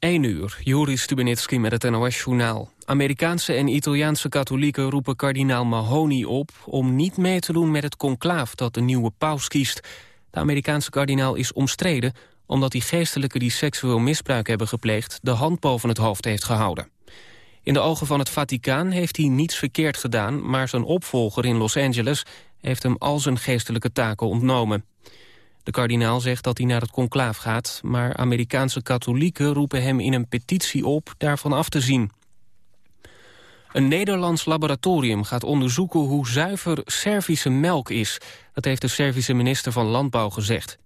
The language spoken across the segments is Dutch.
1 uur, Joris Stubenitski met het NOS-journaal. Amerikaanse en Italiaanse katholieken roepen kardinaal Mahoney op... om niet mee te doen met het conclaaf dat de nieuwe paus kiest. De Amerikaanse kardinaal is omstreden... omdat hij geestelijken die seksueel misbruik hebben gepleegd... de hand boven het hoofd heeft gehouden. In de ogen van het Vaticaan heeft hij niets verkeerd gedaan... maar zijn opvolger in Los Angeles heeft hem al zijn geestelijke taken ontnomen. De kardinaal zegt dat hij naar het conclaaf gaat... maar Amerikaanse katholieken roepen hem in een petitie op daarvan af te zien. Een Nederlands laboratorium gaat onderzoeken hoe zuiver Servische melk is. Dat heeft de Servische minister van Landbouw gezegd.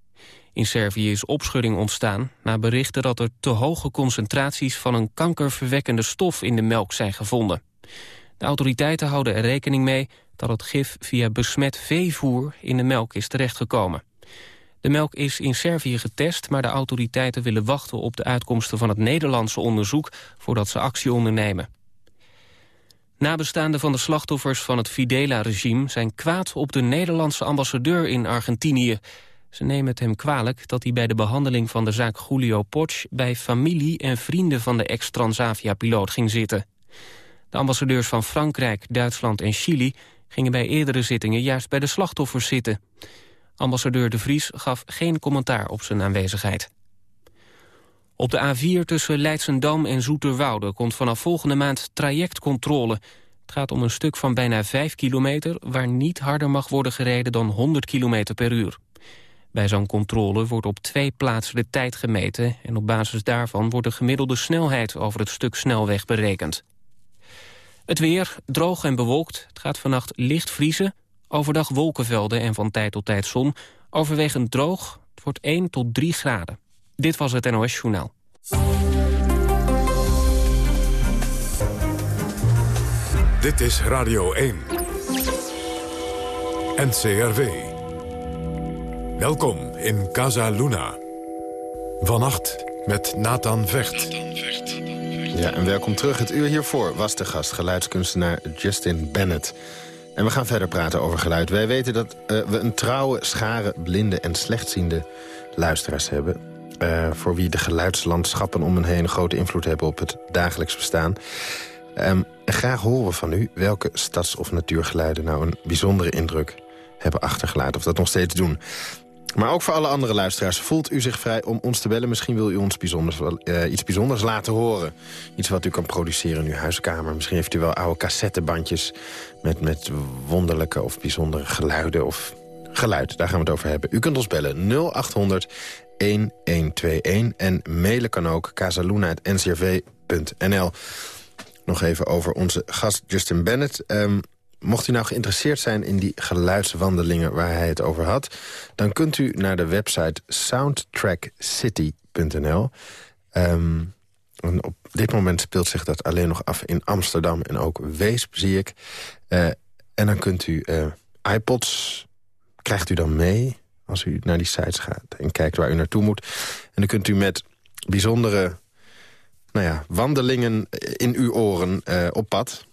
In Servië is opschudding ontstaan na berichten dat er te hoge concentraties van een kankerverwekkende stof in de melk zijn gevonden. De autoriteiten houden er rekening mee dat het gif via besmet veevoer in de melk is terechtgekomen. De melk is in Servië getest, maar de autoriteiten willen wachten op de uitkomsten van het Nederlandse onderzoek voordat ze actie ondernemen. Nabestaanden van de slachtoffers van het Fidela-regime zijn kwaad op de Nederlandse ambassadeur in Argentinië. Ze nemen het hem kwalijk dat hij bij de behandeling van de zaak Julio Potsch bij familie en vrienden van de ex-Transavia-piloot ging zitten. De ambassadeurs van Frankrijk, Duitsland en Chili gingen bij eerdere zittingen juist bij de slachtoffers zitten. Ambassadeur De Vries gaf geen commentaar op zijn aanwezigheid. Op de A4 tussen Leidsendam en Zoeterwoude komt vanaf volgende maand trajectcontrole. Het gaat om een stuk van bijna 5 kilometer waar niet harder mag worden gereden dan 100 kilometer per uur. Bij zo'n controle wordt op twee plaatsen de tijd gemeten... en op basis daarvan wordt de gemiddelde snelheid over het stuk snelweg berekend. Het weer, droog en bewolkt. Het gaat vannacht licht vriezen. Overdag wolkenvelden en van tijd tot tijd zon. Overwegend droog. Het wordt 1 tot 3 graden. Dit was het NOS Journaal. Dit is Radio 1. NCRV. Welkom in Casa Luna. Vannacht met Nathan Vecht. Ja, en welkom terug. Het uur hiervoor was de gast, geluidskunstenaar Justin Bennett. En we gaan verder praten over geluid. Wij weten dat uh, we een trouwe schare blinde en slechtziende luisteraars hebben. Uh, voor wie de geluidslandschappen om hen heen een grote invloed hebben op het dagelijks bestaan. Um, graag horen we van u welke stads- of natuurgeluiden nou een bijzondere indruk hebben achtergelaten. Of dat nog steeds doen. Maar ook voor alle andere luisteraars. Voelt u zich vrij om ons te bellen? Misschien wil u ons bijzonders, uh, iets bijzonders laten horen. Iets wat u kan produceren in uw huiskamer. Misschien heeft u wel oude cassettebandjes... met, met wonderlijke of bijzondere geluiden of geluid. Daar gaan we het over hebben. U kunt ons bellen 0800 1121 en mailen kan ook casaluna.ncrv.nl. Nog even over onze gast Justin Bennett. Um, Mocht u nou geïnteresseerd zijn in die geluidswandelingen waar hij het over had... dan kunt u naar de website soundtrackcity.nl. Ehm, op dit moment speelt zich dat alleen nog af in Amsterdam en ook Weesp, zie ik. Uh, en dan kunt u uh, iPods, krijgt u dan mee als u naar die sites gaat... en kijkt waar u naartoe moet. En dan kunt u met bijzondere nou ja, wandelingen in uw oren uh, op pad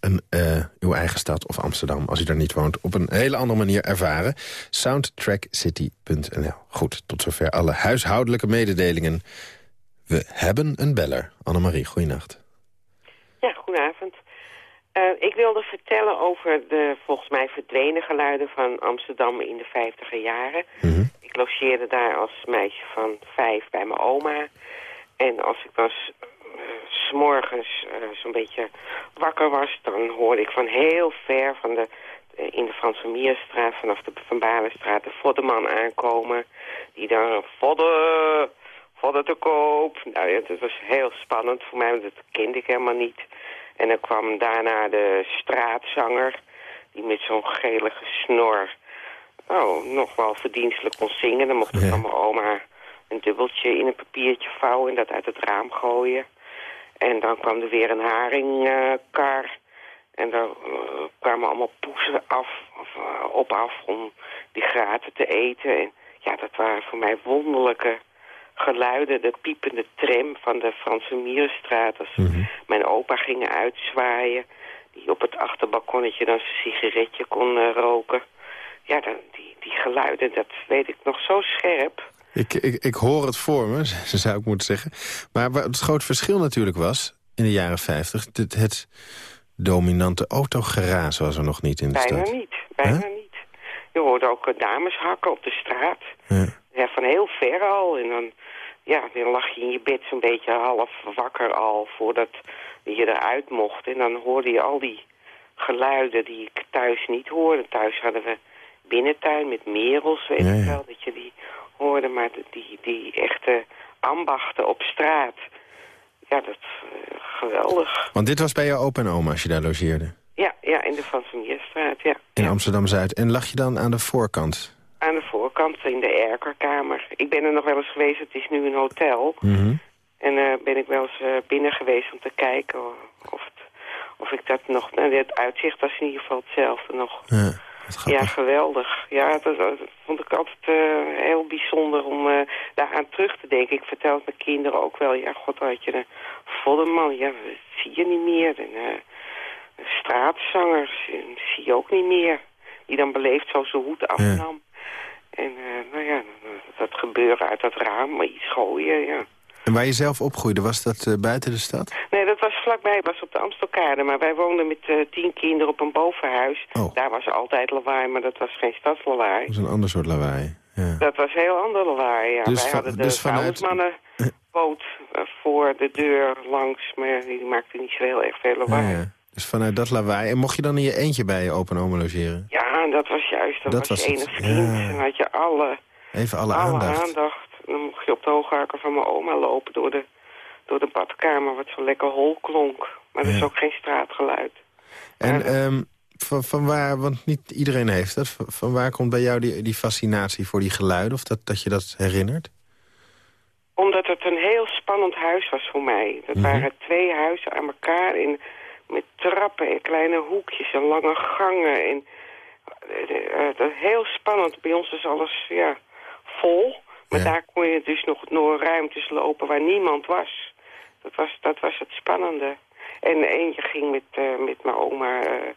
een, uh, uw eigen stad of Amsterdam, als u daar niet woont... op een hele andere manier ervaren. Soundtrackcity.nl. Goed, tot zover alle huishoudelijke mededelingen. We hebben een beller. Annemarie, goeienacht. Ja, goedenavond. Uh, ik wilde vertellen over de volgens mij verdwenen geluiden van Amsterdam in de vijftiger jaren. Mm Ik logeerde daar als meisje van vijf bij mijn oma. En als ik was s'morgens uh, zo'n beetje wakker was... dan hoorde ik van heel ver van de, uh, in de Franse Mierstraat... vanaf de Van Balenstraat de voddeman aankomen... die dan vodden, vodden te koop. Nou ja, dat was heel spannend voor mij, want dat kende ik helemaal niet. En dan kwam daarna de straatzanger... die met zo'n gelige snor... oh, nog wel verdienstelijk kon zingen. Dan mocht ik van mijn oma een dubbeltje in een papiertje vouwen... en dat uit het raam gooien. En dan kwam er weer een haringkar. en daar uh, kwamen allemaal poezen af, of, uh, op af om die graten te eten. En ja, dat waren voor mij wonderlijke geluiden. De piepende tram van de Franse Mierenstraat. Als mm -hmm. mijn opa ging uitzwaaien. Die op het achterbalkonnetje dan zijn sigaretje kon uh, roken. Ja, dan, die, die geluiden, dat weet ik nog zo scherp. Ik, ik, ik hoor het voor me, zou ik moeten zeggen. Maar het groot verschil natuurlijk was, in de jaren 50... het, het dominante autogeraas was er nog niet in de bijna stad. Niet, bijna niet. Je hoorde ook eh, dames hakken op de straat. Ja. Ja, van heel ver al. En dan, ja, dan lag je in je bed zo'n beetje half wakker al voordat je eruit mocht. En dan hoorde je al die geluiden die ik thuis niet hoorde. Thuis hadden we binnentuin met merels, weet Ja, ik wel, dat je die hoorde. Maar die, die echte ambachten op straat, ja, dat eh, geweldig. Want dit was bij jouw opa en oma als je daar logeerde. Ja, ja, in de Van Mierstraat, ja. In ja. Amsterdam-Zuid. En lag je dan aan de voorkant? Aan de voorkant, in de erkerkamer. Ik ben er nog wel eens geweest, het is nu een hotel. Mhm. En eh, ben ik wel eens eh, binnen geweest om te kijken of, het, of ik dat nog... Nou, het uitzicht was in ieder geval hetzelfde nog. Ja, Ja, geweldig. Ja, dat, dat vond ik altijd eh, heel bijzonder om eh daaraan terug te denken. Ik vertel het mijn kinderen ook wel. Ja, god, had je een volle man. Ja, dat zie je niet meer. En, eh, straatzangers en zie je ook niet meer. Die dan beleefd zo zijn hoed afnam. En nou ja, dat gebeuren uit dat raam, maar iets gooien, ja. En waar je zelf opgroeide, was dat eh, buiten de stad? Nee, dat was vlakbij, was op de Amstelkade. Maar wij woonden met eh, tien kinderen op een bovenhuis. Oh. Daar was altijd lawaai, maar dat was geen stadslawaai. Dat is een ander soort lawaai. Ja. Dat was heel ander lawaai, ja. Dus wij hadden de dus vanuit- vuilnismannenboot eh, voor de deur langs, maar die maakte niet zo heel erg veel lawaai. Ja, Ja, ja. Dus vanuit dat lawaai. En mocht je dan in je eentje bij je opa en oma logeren? en dat was juist, dat, Dat was was je enig kind. ja. En had je alle, Even alle, alle aandacht. aandacht. Dan mocht je op de hooghaken van mijn oma lopen door de, door de badkamer, wat zo lekker hol klonk. Maar er is ook geen straatgeluid. En ehm, van, van waar, want niet iedereen heeft dat. Van, waar komt bij jou die, die fascinatie voor die geluiden? Of dat, dat je dat herinnert? Omdat het een heel spannend huis was voor mij. Dat Mhm. waren twee huizen aan elkaar in, met trappen en kleine hoekjes en lange gangen. En, eh, eh, dat heel spannend. Bij ons is alles ja, vol. Maar Ja. daar kon je dus nog door ruimtes lopen waar niemand was. Dat was, dat was het spannende. En eentje ging met, eh, met mijn oma eh,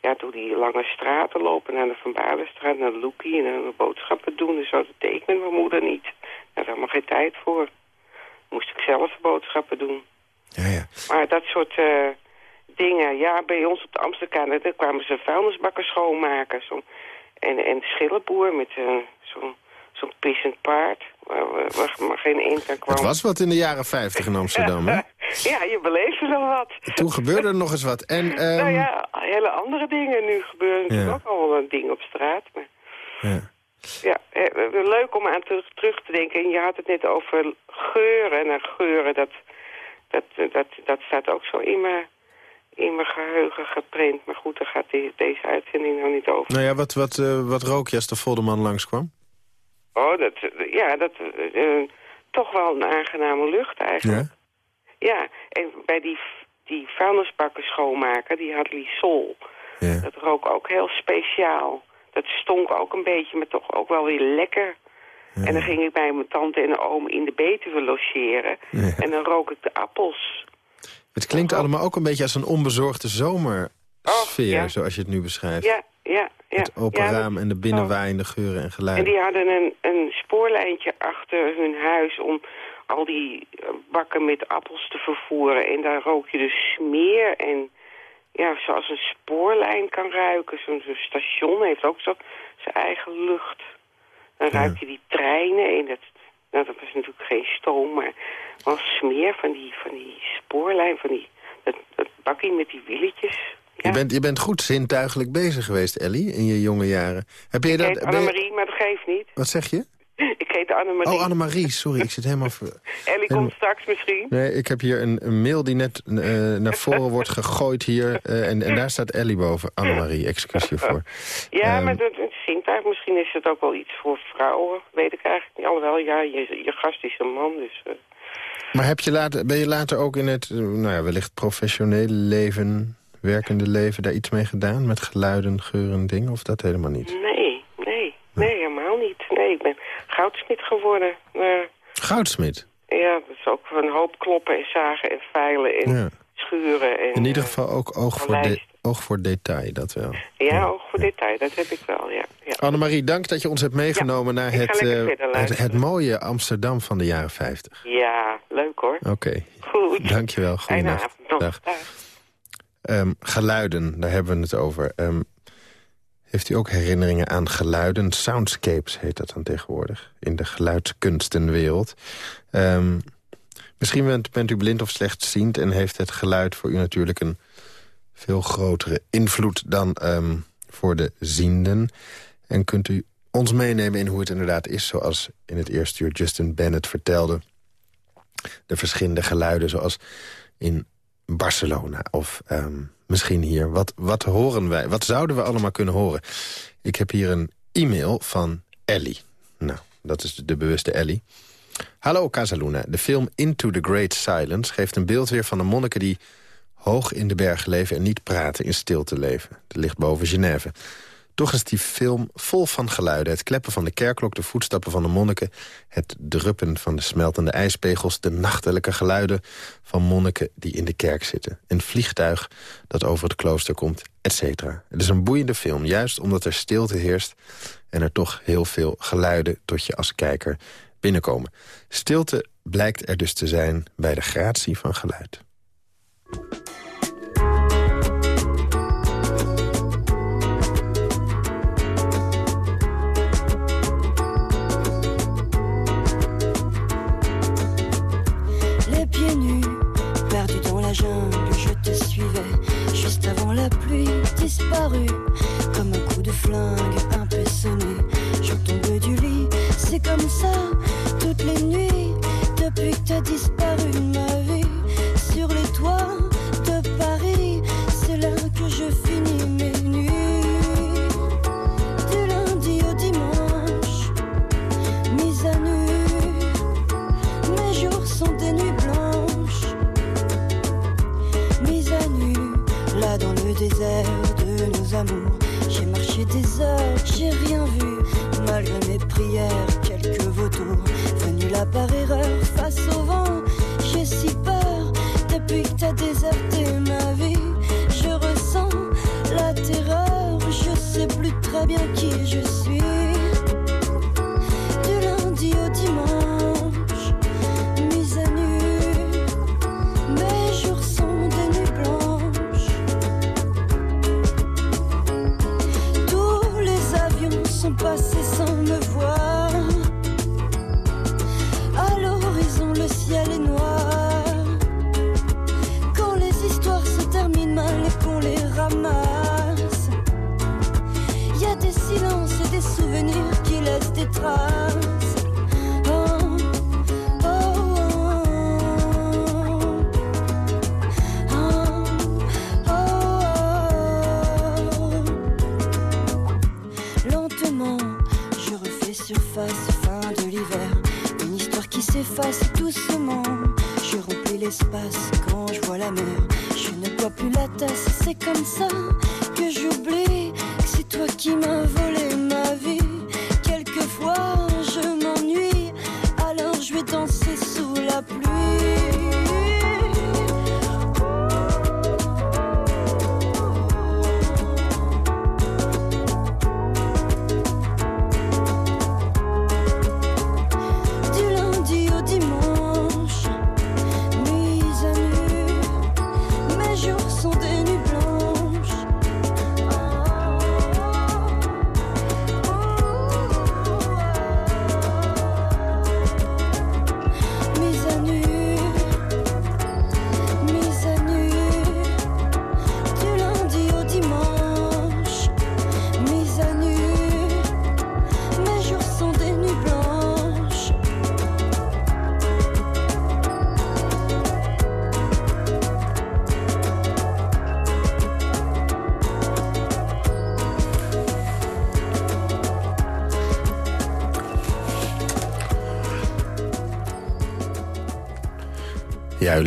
ja, door die lange straten lopen. Naar de Van Baardenstraat, naar de Loekie en dan boodschappen doen. En zo dat met mijn moeder niet. Daar had helemaal geen tijd voor. Moest ik zelf boodschappen doen. Ja, ja. Maar dat soort eh, dingen, ja, bij ons op de Amsterdam, kwamen ze vuilnisbakken schoonmaken. Zo. En, en schillenboer met zo'n zo'n pissend paard, waar, waar, waar geen aan kwam. Het was wat in de jaren 50 in Amsterdam, hè? ja, je beleefde nog wat. Toen gebeurde er nog eens wat. En, ehm, nou ja, hele andere dingen. Nu gebeuren natuurlijk Ja. ook al wel dingen op straat. Maar ja. ja, eh, leuk om aan terug, terug te denken. En je had het net over geuren. Nou, geuren, dat, dat, dat, dat staat ook zo in mijn, in mijn geheugen geprint. Maar goed, daar gaat die, deze uitzending nou niet over. Nou ja, wat, wat, eh, wat rook je als de Vodderman langskwam? Oh, dat, ja, dat, eh, eh, toch wel een aangename lucht eigenlijk. Ja? Ja, en bij die, die vuilnisbakken schoonmaken, die had Lysol. Ja. Dat rook ook heel speciaal. Dat stonk ook een beetje, maar toch ook wel weer lekker. En dan ging ik bij mijn tante en oom in de Betuwe logeren. Ja. En dan rook ik de appels. Het klinkt allemaal ook een beetje als een onbezorgde zomersfeer, Oh, ja. zoals je het nu beschrijft. Ja, ja, ja. het open ja, raam en de binnenwaaiende geuren en En geluiden. die hadden een, een spoorlijntje achter hun huis om al die eh, bakken met appels te vervoeren. En daar rook je dus smeer en ja, zoals een spoorlijn kan ruiken. Zo'n station heeft ook zo zijn eigen lucht. Dan Ja. ruik je die treinen en dat, nou, dat was natuurlijk geen stoom, maar wel smeer van die, van die spoorlijn, van die, dat, dat bakkie met die wieltjes. Je, bent, je bent goed zintuigelijk bezig geweest, Ellie, in je jonge jaren. Heb je Ik dat, heet je- Annemarie, maar dat geeft niet. wat zeg je? Ik heet Annemarie. Oh, Annemarie, sorry, ik zit helemaal... Ver... Ellie komt straks misschien. Nee, ik heb hier een, een mail die net eh, naar voren wordt gegooid hier. eh, en, en daar staat Ellie boven. Annemarie, excuus hiervoor. Ja, Ehm, maar het, het zintuig, misschien is het ook wel iets voor vrouwen. Weet ik eigenlijk niet. Alhoewel, ja, je, je gast is een man, dus... eh, Maar heb je later, ben je later ook in het, nou ja, wellicht professionele leven, werkende leven, daar iets mee gedaan? Met geluiden, geuren, dingen? Of dat helemaal niet? nee, nee, nee, helemaal niet. Nee, ik ben goudsmid geworden. Eh, Goudsmid. ja, dat is ook een hoop kloppen en zagen en veilen en Ja. schuren. En, In ieder eh, geval ook oog voor, de. Oog voor detail, dat wel. Ja, oog voor detail, dat heb ik wel, ja. ja. Annemarie, dank dat je ons hebt meegenomen naar het, uh, het, het, mooie Amsterdam van de jaren 50. Ja, leuk hoor. Oké, Goed. dankjewel. Goedenavond. Dag. Dag. Um, geluiden, daar hebben we het over. Um, heeft u ook herinneringen aan geluiden? Soundscapes heet dat dan tegenwoordig. In de geluidskunstenwereld. Um, misschien bent, bent u blind of slechtziend... en heeft het geluid voor u natuurlijk een veel grotere invloed dan voor de zienden. En kunt u ons meenemen in hoe het inderdaad is... zoals in het eerste uur Justin Bennett vertelde. De verschillende geluiden zoals in Barcelona of um, misschien hier. Wat, wat horen wij? Wat zouden we allemaal kunnen horen? Ik heb hier een e-mail van Ellie. Nou, dat is de bewuste Ellie. Hallo Casaluna. De film Into the Great Silence geeft een beeld weer van de monniken... die hoog in de bergen leven en niet praten, in stilte leven. Dat ligt boven Genève. Toch is die film vol van geluiden. Het kleppen van de kerkklok, de voetstappen van de monniken... het druppen van de smeltende ijspegels... de nachtelijke geluiden van monniken die in de kerk zitten. Een vliegtuig dat over het klooster komt, etc. Het is een boeiende film, juist omdat er stilte heerst... en er toch heel veel geluiden tot je als kijker binnenkomen. Stilte blijkt er dus te zijn bij de gratie van geluid. Comme un coup de flingue un peu sonné. Je tombe du lit, c'est comme ça toutes les nuits depuis que t'as disparu ma vie. Sur les toits de Paris, c'est là que je finis mes nuits. Du lundi au dimanche, mise à nu, mes jours sont des nuits blanches. Mise à nu, là dans le désert j'ai marché des heures, j'ai rien vu. Malgré mes prières, quelques vautours. Venu là par erreur, face au vent, j'ai si peur. Depuis que t'as déserté ma vie, je ressens la terreur. Je sais plus très bien qui je suis. fin de l'hiver. Une histoire qui s'efface doucement. Je remplis l'espace quand je vois la mer. Je ne bois plus la tasse, c'est comme ça que j'oublie que c'est toi qui m'as volé.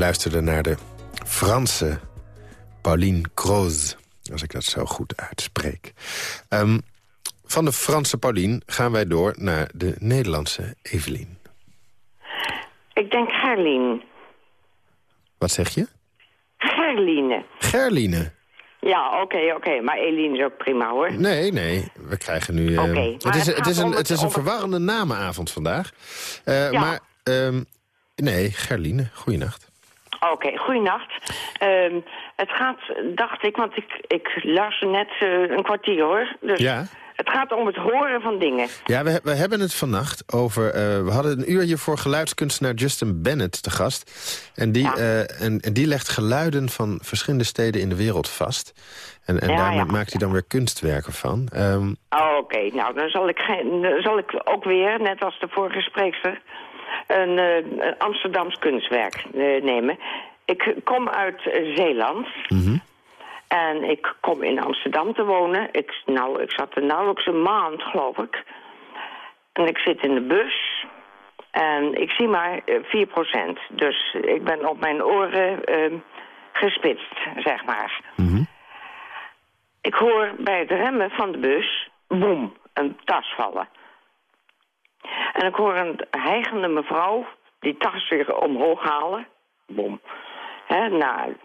Luisterde naar de Franse Pauline Croze. Als ik dat zo goed uitspreek. Um, van de Franse Pauline gaan wij door naar de Nederlandse Evelien. Ik denk Gerline. Wat zeg je? Gerline. Gerline? Ja, oké, oké. Maar Eline is ook prima, hoor. Nee, nee. We krijgen nu... Oké, uh, het, is, het het, is een, is het- verwarrende namenavond vandaag. Eh, Ja. Maar, ehm, nee, Gerline, goeienacht. Oké, goeienacht. Ehm, het gaat, dacht ik, want ik, ik luister net eh, een kwartier, hoor. Dus Ja. het gaat om het horen van dingen. Ja, we, we hebben het vannacht over... eh, we hadden een uur hiervoor geluidskunstenaar Justin Bennett te gast. En die, Ja. eh, en, en die legt geluiden van verschillende steden in de wereld vast. En, en Ja, daar ja. maakt hij dan weer kunstwerken van. Ehm, Oh, Oké, nou dan zal ik, geen, dan zal ik ook weer, net als de vorige spreekster, een, eh, een Amsterdams kunstwerk eh, nemen. Ik kom uit eh, Zeeland en ik kom in Amsterdam te wonen. Ik, nou, ik zat er nauwelijks een maand, geloof ik. En ik zit in de bus en ik zie maar eh, 4%. Dus ik ben op mijn oren eh, gespitst, zeg maar. Ik hoor bij het remmen van de bus, boem, een tas vallen. En ik hoor een hijgende mevrouw die tas weer omhoog halen. Boem. Hè, nou,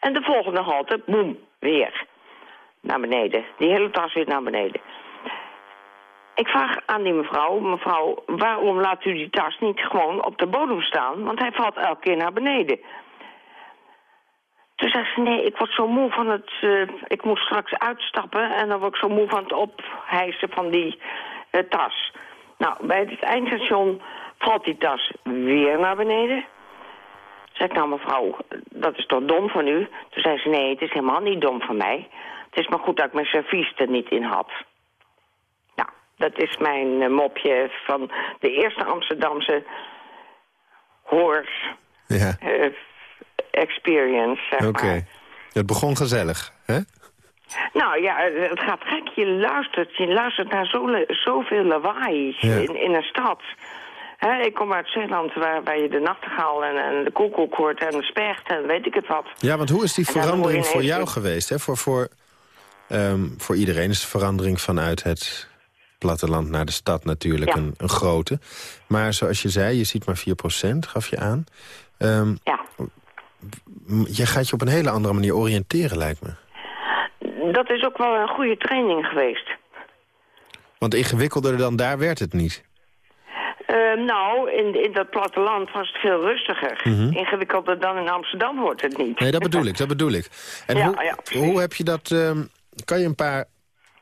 en de volgende halte, boem, weer. Naar beneden. Die hele tas weer naar beneden. Ik vraag aan die mevrouw, mevrouw, waarom laat u die tas niet gewoon op de bodem staan? Want hij valt elke keer naar beneden. Toen zei ze, nee, ik word zo moe van het... eh, ik moet straks uitstappen en dan word ik zo moe van het ophijsen van die eh, tas. Nou, bij het eindstation valt die tas weer naar beneden. Zeg nou mevrouw, dat is toch dom van u? Toen zei ze, nee, het is helemaal niet dom van mij. Het is maar goed dat ik mijn servies er niet in had. Nou, dat is mijn eh, mopje van de eerste Amsterdamse hoor ja, eh, experience, zeg oké. Het begon gezellig, hè? Nou ja, het gaat gek. Je luistert, je luistert naar zo, zoveel lawaai Ja. in, in een stad. Ik kom uit Zeeland waar, waar je de nachtegaal en, en de koekoek hoort en de specht en weet ik het wat. Ja, want hoe is die verandering voor jou geweest? Hè? Voor, voor, ehm, voor iedereen is de verandering vanuit het platteland naar de stad natuurlijk Ja. een, een grote. Maar zoals je zei, je ziet maar 4%, gaf je aan. Ehm, Ja, je gaat je op een hele andere manier oriënteren, lijkt me. Dat is ook wel een goede training geweest. Want ingewikkelder dan daar werd het niet. Eh, nou, in, in dat platteland was het veel rustiger. Ingewikkelder dan in Amsterdam wordt het niet. Mhm. Nee, dat bedoel ik, dat bedoel ik. En Ja, hoe, ja, hoe heb je dat... ehm, kan je een paar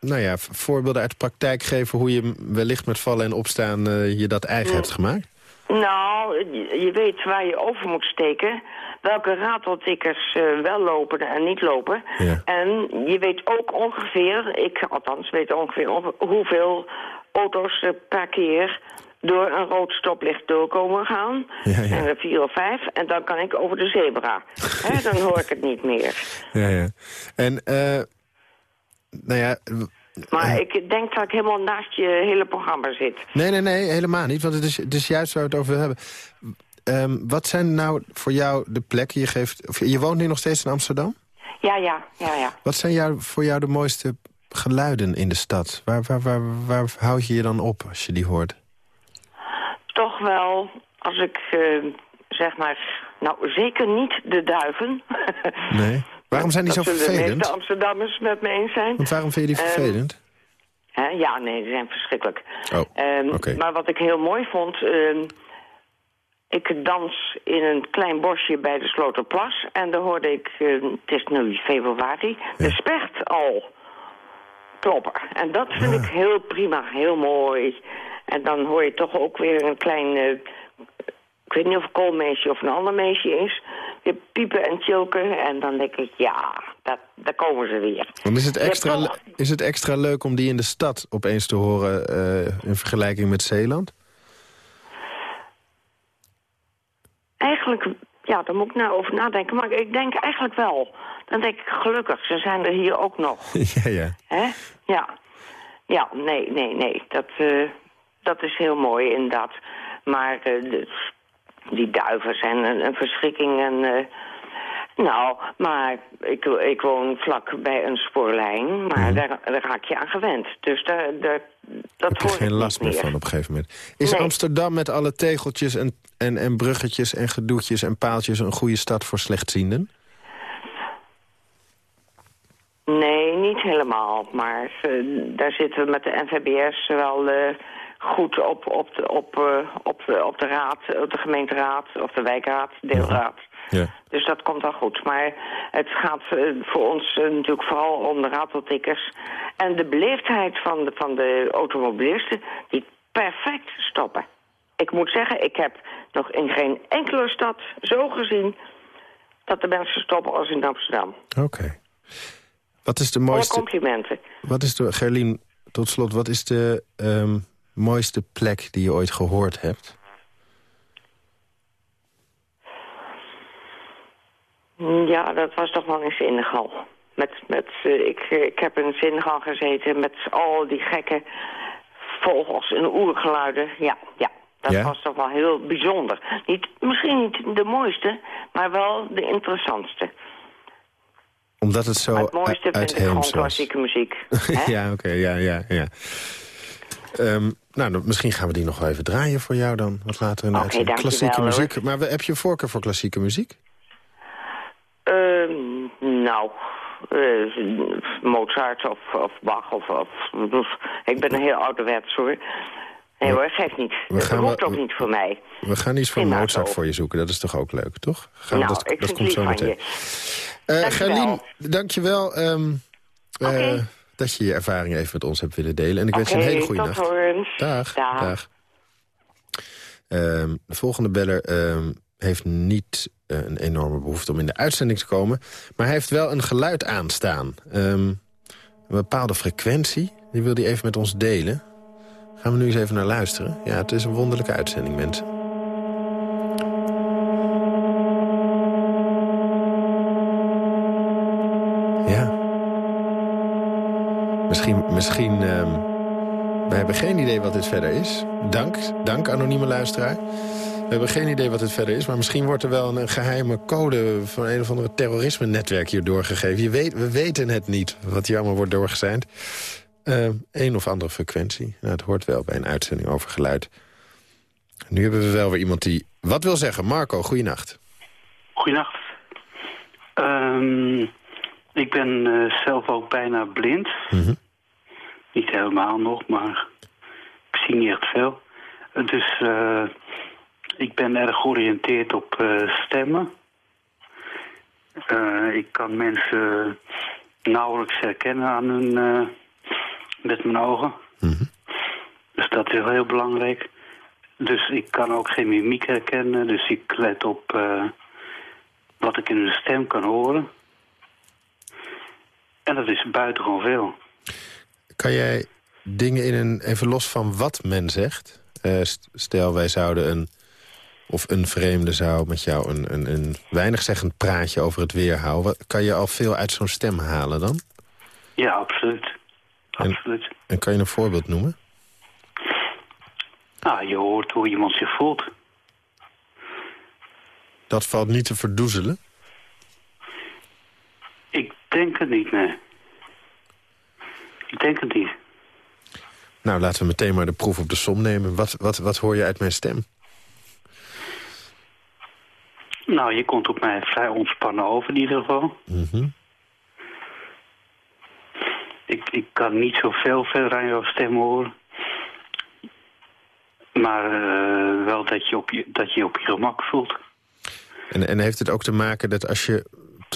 nou ja, voorbeelden uit de praktijk geven... hoe je wellicht met vallen en opstaan eh, je dat eigen hebt gemaakt? Nou, je weet waar je over moet steken. Welke rateltikkers eh, wel lopen en niet lopen. Ja. En je weet ook ongeveer, ik althans weet ongeveer onge- hoeveel auto's er per keer door een rood stoplicht doorkomen gaan. Ja, ja. En er vier of vijf. En dan kan ik over de zebra. Hè, dan hoor ik het niet meer. Ja, ja. En, eh nou ja... Maar ik denk dat ik helemaal naast je hele programma zit. Nee, nee, nee, helemaal niet. Want het is, het is juist waar we het over hebben. Ehm, wat zijn nou voor jou de plekken je geeft... Of, je woont nu nog steeds in Amsterdam? Ja, ja, ja, ja. Wat zijn jou, voor jou de mooiste geluiden in de stad? Waar, waar, waar, waar houd je je dan op als je die hoort? toch wel, als ik eh, zeg maar, nou zeker niet de duiven. Nee. Waarom zijn die dat zo de vervelend? meeste Amsterdammers met me eens zijn. Want waarom vind je die Ehm, vervelend? Ja, nee, die zijn verschrikkelijk. Oh, Ehm, oké. Maar wat ik heel mooi vond... ehm, ik dans in een klein bosje bij de Sloterplas. En daar hoorde ik, eh, het is nu februari, de specht al kloppen. En dat vind ik heel prima, heel mooi. En dan hoor je toch ook weer een klein... eh, ik weet niet of een koolmeisje of een ander meisje is. Weer piepen en chilken. En dan denk ik, ja, dat, daar komen ze weer. Is het, extra, is het extra leuk om die in de stad opeens te horen... eh, in vergelijking met Zeeland? Eigenlijk, ja, daar moet ik nou over nadenken. Maar ik denk eigenlijk wel. Dan denk ik, gelukkig, ze zijn er hier ook nog. ja, ja. Hè? Ja. Ja, nee, nee, nee. Dat, eh, dat is heel mooi, inderdaad. Maar eh, de- die duiven zijn een, een verschrikking. En, nou, maar ik, ik woon vlak bij een spoorlijn. Maar daar, daar raak je aan gewend. Dus daar, daar, dat Heb je hoor ik geen last meer van op een gegeven moment. Is Nee. Amsterdam met alle tegeltjes en, en, en bruggetjes en gedoetjes en paaltjes... een goede stad voor slechtzienden? Nee, niet helemaal. Maar uh, daar zitten we met de NVBS wel uh, goed op, op, de, op, uh, op, op de raad, op de gemeenteraad of de wijkraad, deelraad. Ja. Dus dat komt wel goed. Maar het gaat voor ons natuurlijk vooral om de rateltikkers. En de beleefdheid van de, van de automobilisten die perfect stoppen. Ik moet zeggen, ik heb nog in geen enkele stad zo gezien... dat de mensen stoppen als in Amsterdam. Oké. Wat is de mooiste... Alle complimenten. Wat is de, Gerlien, tot slot, wat is de um, mooiste plek die je ooit gehoord hebt? Ja, dat was toch wel in Senegal. Met, met, uh, ik, ik heb in Senegal gezeten met al die gekke vogels en oergeluiden. Ja, ja. Dat was toch wel heel bijzonder. Niet, misschien niet de mooiste, maar wel de interessantste omdat het zo Het mooiste vind ik gewoon klassieke muziek. ja, oké, ja, ja, ja. Um, nou, misschien gaan we die nog wel even draaien voor jou dan. Wat later in de okay, Klassieke muziek. Maar heb je een voorkeur voor klassieke muziek? Uh, nou, uh, Mozart of, of Bach of, of, Ik ben een heel ouderwets hoor. Nee hoor, geeft niet. We dat hoeft ook niet voor mij. We gaan iets van Mozart voor je zoeken. Dat is toch ook leuk, toch? Gaan nou, dat, ik dat komt zo meteen. Uh, Gerlien, dankjewel um, uh, dat je je ervaring even met ons hebt willen delen. En ik wens je een hele goede nacht. Dag. Dag. dag. Um, de volgende beller um, heeft niet uh, een enorme behoefte om in de uitzending te komen. Maar hij heeft wel een geluid aanstaan. een bepaalde frequentie. Die wil hij even met ons delen. Gaan we nu eens even naar luisteren. Ja, het is een wonderlijke uitzending, mensen. Ja. Misschien, misschien... Um, we hebben geen idee wat dit verder is. Dank, dank anonieme luisteraar. We hebben geen idee wat dit verder is, maar misschien wordt er wel een geheime code van een of andere terrorisme-netwerk hier doorgegeven. Je weet, we weten het niet, wat hier allemaal wordt doorgezeind. Uh, een of andere frequentie. Nou, het hoort wel bij een uitzending over geluid. Nu hebben we wel weer iemand die wat wil zeggen. Marco, goeienacht. Goeienacht. Um, ik ben uh, zelf ook bijna blind. Mm Niet helemaal nog, maar ik zie niet echt veel. Dus uh, ik ben erg georiënteerd op uh, stemmen. ik kan mensen nauwelijks herkennen aan hun met mijn ogen. Mhm. Dus dat is heel belangrijk. Dus ik kan ook geen mimiek herkennen. Dus ik let op wat ik in hun stem kan horen. En dat is buitengewoon veel. Kan jij dingen in een... Even los van wat men zegt. Uh, stel, wij zouden een... Of een vreemde zou met jou een, een, een weinig zeggend praatje over het weer houden. Kan je al veel uit zo'n stem halen dan? Ja, absoluut. Absoluut. En, kan je een voorbeeld noemen? Nou, je hoort hoe iemand zich voelt. Dat valt niet te verdoezelen? Ik denk het niet, nee. Ik denk het niet. Nou, laten we meteen maar de proef op de som nemen. Wat, wat, wat hoor je uit mijn stem? Nou, je komt op mij vrij ontspannen over in ieder geval. Mm ik, ik kan niet zoveel verder aan jouw stem horen. Maar uh, wel dat je, op je, dat je op je gemak voelt. En, en heeft het ook te maken dat als je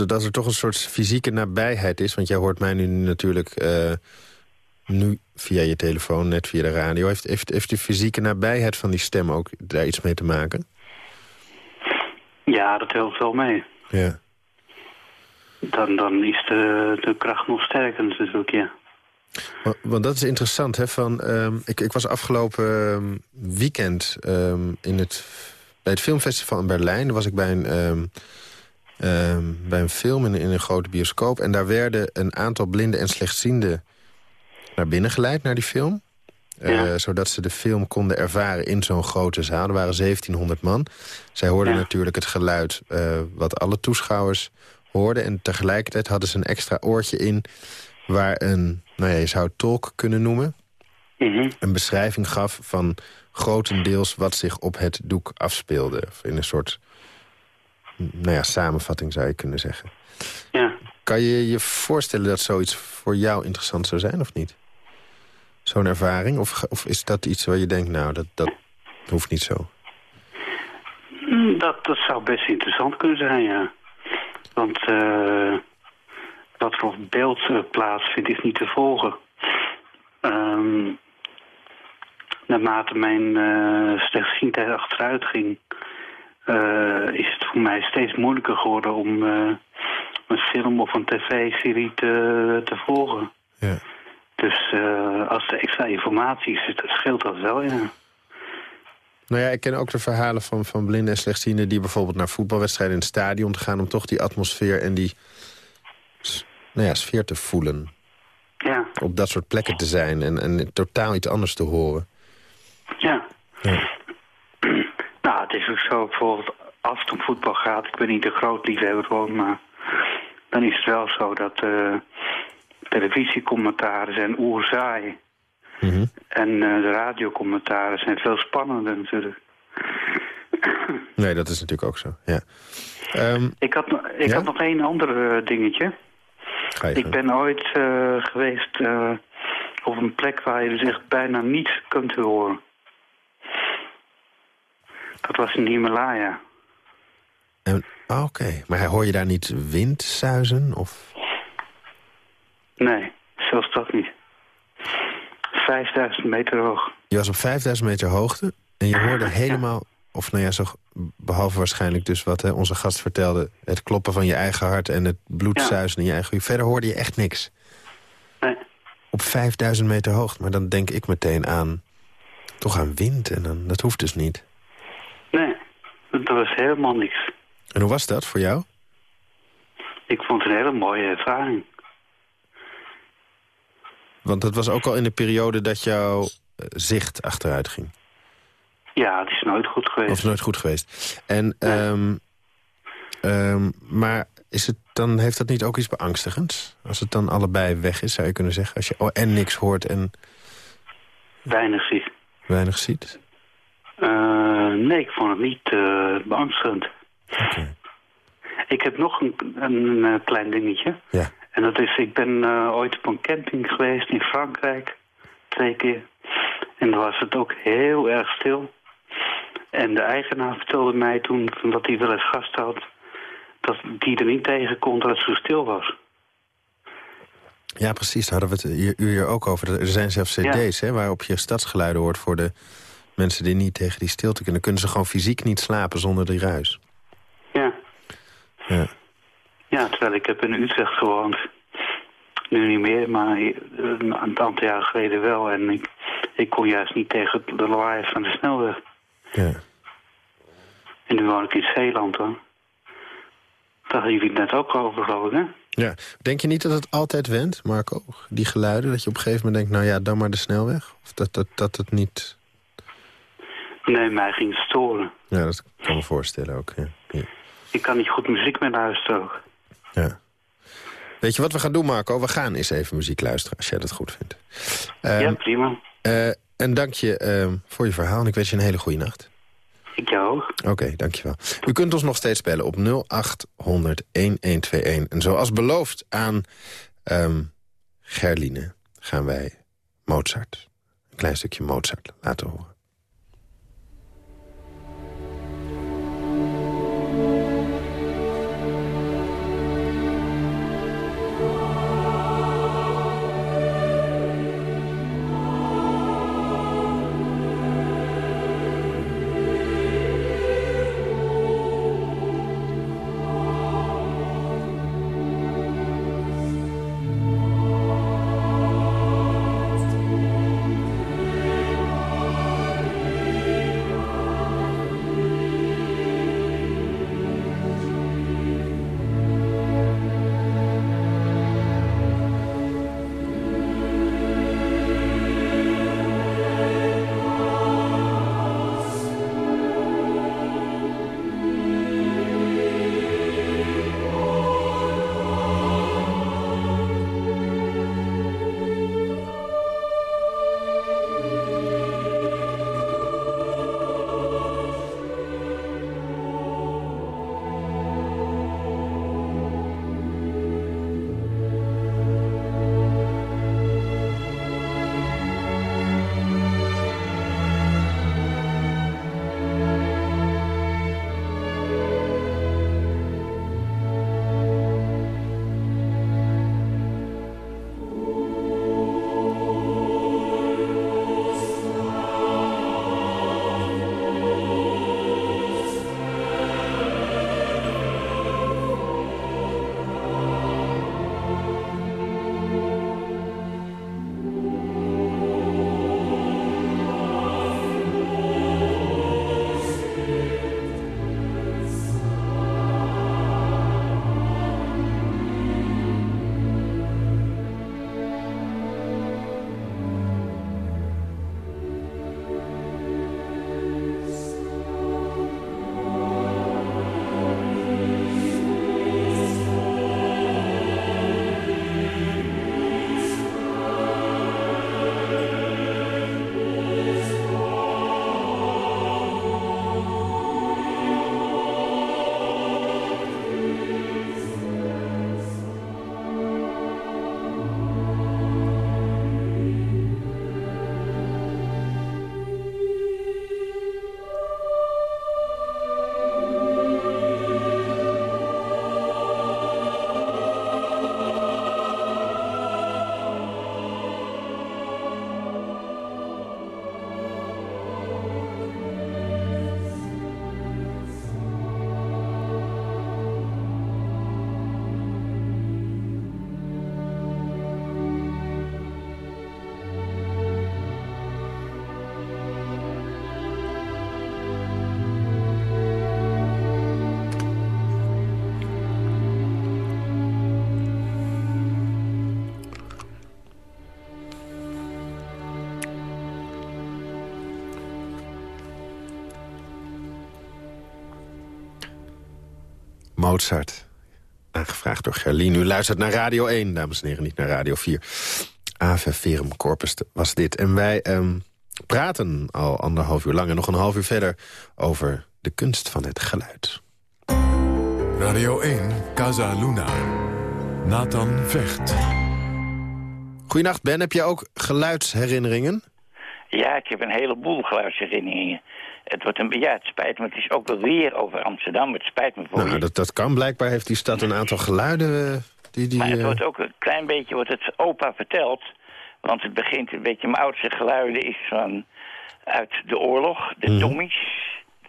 dat er toch een soort fysieke nabijheid is... want jij hoort mij nu natuurlijk uh, nu via je telefoon, net via de radio... Heeft, heeft, heeft de fysieke nabijheid van die stem ook daar iets mee te maken? Ja, dat helpt wel mee. Ja dan, dan is de, de kracht nog sterker natuurlijk, ja. Want dat is interessant, hè? Van, um, ik, ik was afgelopen um, weekend um, in het, bij het filmfestival in Berlijn. Daar was ik bij een, bij een film in, in, een grote bioscoop. En daar werden een aantal blinden en slechtzienden naar binnen geleid, naar die film. Ja. Uh, zodat ze de film konden ervaren in zo'n grote zaal. Er waren 1700 man. Zij hoorden ja. natuurlijk het geluid uh, wat alle toeschouwers hoorden. En tegelijkertijd hadden ze een extra oortje in... waar een, nou ja, je zou het tolk kunnen noemen... Mhm. een beschrijving gaf van grotendeels wat zich op het doek afspeelde. Of in een soort nou ja, samenvatting zou je kunnen zeggen. Ja. Kan je je voorstellen dat zoiets voor jou interessant zou zijn of niet? Zo'n ervaring? Of, of is dat iets waar je denkt, nou, dat, dat hoeft niet zo? Mm, Dat, dat zou best interessant kunnen zijn, ja. Want eh, wat op beeld eh, plaatsvindt is niet te volgen. Ehm, naarmate mijn eh slechtziendheid achteruit ging... eh, is het voor mij steeds moeilijker geworden om eh, een film of een tv-serie te, te volgen. Ja. Dus eh, als er extra informatie zit, scheelt dat wel, ja. Nou ja, ik ken ook de verhalen van, van blinden en slechtzienden... die bijvoorbeeld naar voetbalwedstrijden in het stadion te gaan... om toch die atmosfeer en die nou ja, sfeer te voelen. Ja, Op dat soort plekken te zijn en, en totaal iets anders te horen. ja. Ja. Nou, het is ook zo, bijvoorbeeld als het om voetbal gaat, ik ben niet de groot liefhebber van, maar dan is het wel zo dat eh televisiecommentaren zijn oerzaai. Mhm. En eh, de radiocommentaren zijn veel spannender natuurlijk. Nee, dat is natuurlijk ook zo, ja. Ehm, Ik had, ik Ja? had nog één ander eh, dingetje. Ik ben ooit geweest op een plek waar je dus echt bijna niets kunt horen. Dat was in de Himalaya. Oké, maar hoor je daar niet windsuizen? Of... Nee, zelfs dat niet. 5000 meter hoog. Je was op 5000 meter hoogte en je hoorde helemaal... of nou ja, zo, behalve waarschijnlijk dus wat hè, onze gast vertelde... het kloppen van je eigen hart en het bloedsuizen in je eigen... Verder hoorde je echt niks. Nee, Op 5000 meter hoogte, maar dan denk ik meteen aan... toch aan wind en dan, dat hoeft dus niet. Dat was helemaal niks. En hoe was dat voor jou? Ik vond het een hele mooie ervaring. Want dat was ook al in de periode dat jouw eh, zicht achteruit ging. Ja, het is nooit goed geweest. Of nooit goed geweest. En, ehm, ehm, maar is het dan, heeft dat niet ook iets beangstigends? Als het dan allebei weg is, zou je kunnen zeggen. Als je oh, en niks hoort en Weinig ziet. weinig ziet. Eh, nee, ik vond het niet eh, beangstigend. Ik heb nog een, een, eh, klein dingetje. Ja. En dat is, ik ben ooit op een camping geweest in Frankrijk. Twee keer. En daar was het ook heel erg stil. En de eigenaar vertelde mij toen dat hij wel eens gast had... dat die er niet tegen kon dat het zo stil was. ja, precies. Daar hadden we het hier, u hier ook over. Er zijn zelfs cd's hè, waarop je stadsgeluiden hoort... voor de mensen die niet tegen die stilte kunnen. Kunnen ze gewoon fysiek niet slapen zonder die ruis. Ja. Ja. Ja, terwijl ik heb in Utrecht gewoond. Nu niet meer, maar eh, een aantal jaar geleden wel. En ik, ik kon juist niet tegen de lawaai van de snelweg. ja. En nu woon ik in Zeeland, hoor. Daar hadden jullie het net ook over, geloof ik, hè? Ja. Denk je niet dat het altijd wendt, Marco? Die geluiden, dat je op een gegeven moment denkt... nou ja, dan maar de snelweg? Of dat, dat, dat het niet... Nee, mij ging storen. Ja, dat kan me voorstellen ook. Ja. Ja. Ik kan niet goed muziek meer luisteren ook. Ja. Weet je wat we gaan doen, Marco? We gaan eens even muziek luisteren, als jij dat goed vindt. Ehm, ja, prima. eh, en dank je ehm, voor je verhaal en ik wens je een hele goede nacht. Ik jou ook. Oké, dankjewel. U kunt ons nog steeds bellen op 0800 1121. En zoals beloofd aan ehm, Gerline gaan wij Mozart, een klein stukje Mozart, laten horen. Mozart. Aangevraagd door Gerlien. U luistert naar Radio 1, dames en heren, niet naar Radio 4. Ave Verum Corpus was dit. En wij ehm, praten al anderhalf uur lang en nog een half uur verder... over de kunst van het geluid. Radio 1, Casa Luna. Nathan Vecht. Goedenacht Ben, heb je ook geluidsherinneringen? Ja, ik heb een heleboel geluidsherinneringen. Het, wordt een, ja, het spijt me, het is ook weer over Amsterdam. Het spijt me voor Nou, je. dat, dat kan. Blijkbaar heeft die stad een aantal geluiden... eh, die, die, Maar het eh, wordt ook een klein beetje wordt het opa verteld. Want het begint een beetje... Mijn oudste geluiden is van uit de oorlog. De Mhm. Tommies.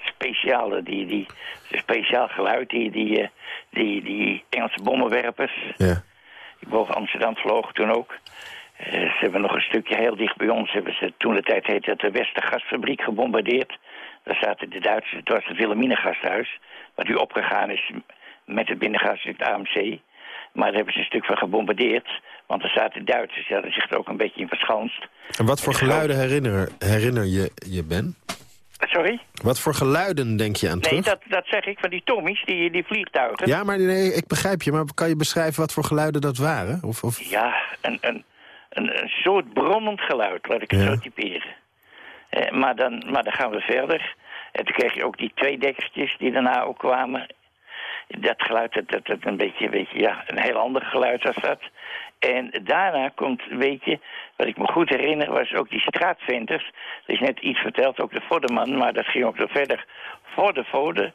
Speciale, die, die, speciaal geluid. Die, die, eh, die, die Engelse bommenwerpers. ja. Die boven Amsterdam vlogen toen ook. Ze hebben nog een stukje heel dicht bij ons. Hebben ze, toen de tijd heette het de Westergasfabriek gebombardeerd. Daar zaten de Duitsers, het was het Wilhelmina-gasthuis. Wat nu opgegaan is met het binnengas in het AMC. Maar daar hebben ze een stuk van gebombardeerd. Want er zaten Duitsers, die hadden zich er ook een beetje in verschanst. En wat voor geluiden herinner, herinner je je, Ben? Sorry? Wat voor geluiden denk je aan Nee, terug? dat, dat zeg ik van die Tommies, die, die vliegtuigen. Ja, maar nee, ik begrijp je. Maar kan je beschrijven wat voor geluiden dat waren? Of, of... Ja, een, een, een, een soort bronnend geluid, laat ik het Ja. zo typeren. Eh, maar, dan, maar dan gaan we verder. En toen kreeg je ook die twee dekkertjes die daarna ook kwamen. Dat geluid, dat, dat, dat een beetje, weet je, ja, een heel ander geluid was dat. En daarna komt, weet je, wat ik me goed herinner, was ook die straatventers. Er is net iets verteld, ook de Vodderman, maar dat ging ook nog verder. Voor de Vodder,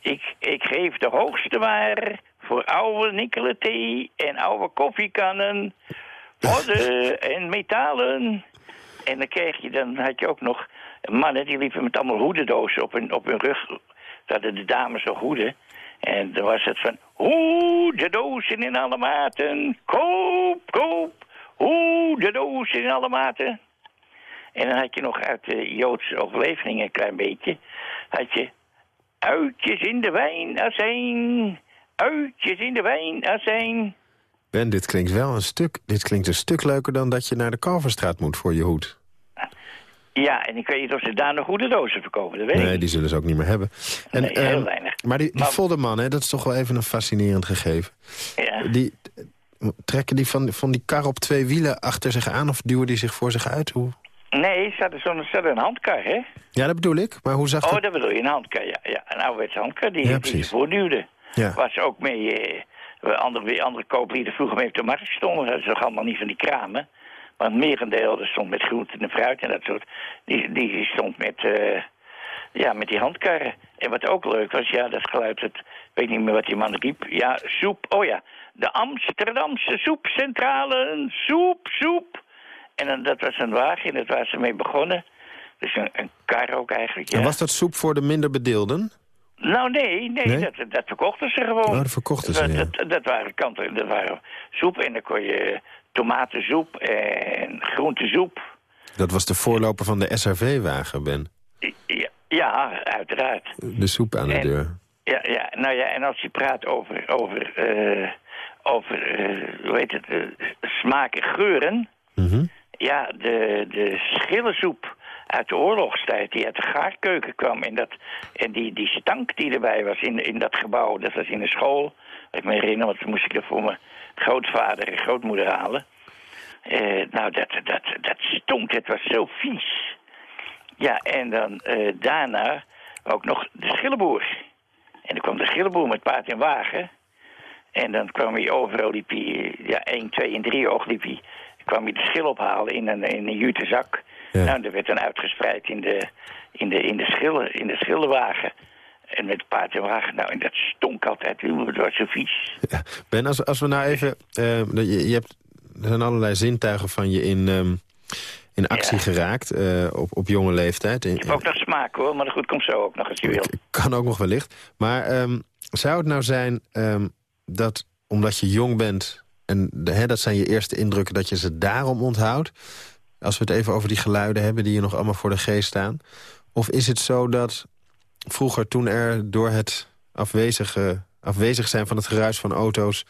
ik, ik geef de hoogste waar voor oude nikkelen thee en oude koffiekannen. Vodden en metalen. En dan kreeg je, dan had je ook nog mannen die liepen met allemaal hoedendozen op hun, op hun rug. Dat de dames nog hoeden. En dan was het van, hoedendozen in alle maten, koop, koop, hoedendozen in alle maten. En dan had je nog uit de Joodse overlevering een klein beetje, had je uitjes in de wijn, azijn, uitjes in de wijn, azijn. Ben, dit klinkt wel een stuk, dit klinkt een stuk leuker dan dat je naar de Kalverstraat moet voor je hoed. Ja, en ik weet niet of ze daar nog goede dozen verkopen, dat weet ik Nee, niet. die zullen ze ook niet meer hebben. En, Nee, heel ehm, weinig. Maar die, die Vodderman, hè, dat is toch wel even een fascinerend gegeven. Ja. Die, trekken die van, van die kar op twee wielen achter zich aan... of duwen die zich voor zich uit? Hoe... Nee, ze hadden zo'n een handkar, hè? Ja, dat bedoel ik. Maar hoe zag Oh, dat? dat bedoel je, een handkar, ja. ja een ouderwetse handkar die, Ja, die ze voortduwde. Ja. Waar ze ook mee, eh, andere, weer andere kooplieden vroeger mee op de markt stonden. Dat is toch allemaal niet van die kramen. Want merendeel, dat stond met groenten en fruit en dat soort. Die, die stond met, eh, ja, met die handkarren. En wat ook leuk was, ja, dat geluid, het, ik weet niet meer wat die man riep. Ja, soep, oh ja, de Amsterdamse soepcentrale, soep, soep. En dan, dat was een wagen, dat waar ze mee begonnen. Dus een, een kar ook eigenlijk, ja. En was dat soep voor de minder bedeelden? Nou, nee, nee, Nee? Dat, dat verkochten ze gewoon. Oh, dat verkochten ze, dat, ja. dat, dat waren kanten, dat waren soep en dan kon je tomatensoep en groentesoep. Dat was de voorloper van de SRV-wagen, Ben. Ja, ja, uiteraard. De soep aan de En- deur. Ja, ja, nou ja, en als je praat over, over, eh, over hoe heet het, smaak en geuren... Mhm. Ja, de, de schillensoep uit de oorlogstijd die uit de gaarkeuken kwam. En, dat, en die, die stank die erbij was in, in dat gebouw, dat was in de school. Ik me herinner, want moest ik er voor mijn grootvader en grootmoeder halen. Eh, nou, dat, dat, dat stonk, het was zo vies. Ja, en dan eh, daarna ook nog de schillenboer. En dan kwam de schillenboer met paard en wagen. En dan kwam hij overal, liep ja, 1, 2 en 3 oog liep hij. kwam hij de schil ophalen in een, in een jute zak. Ja. Nou, dat werd dan uitgespreid in de, in de, in de, schillen, in de schillenwagen. En met paard en wagen. Nou, en dat stonk altijd. Het was zo vies. Ja. Ben, als, als we nou even... eh, je, je hebt, er zijn allerlei zintuigen van je in, ehm, in actie Ja. geraakt eh, op, op jonge leeftijd. Ik heb ook nog smaak hoor, maar goed, komt zo ook nog als je wil. Kan ook nog wellicht. Maar ehm, zou het nou zijn ehm, dat omdat je jong bent... en de, hè, dat zijn je eerste indrukken, dat je ze daarom onthoudt? Als we het even over die geluiden hebben die je nog allemaal voor de geest staan. Of is het zo dat vroeger toen er door het afwezige, afwezig zijn van het geruis van auto's...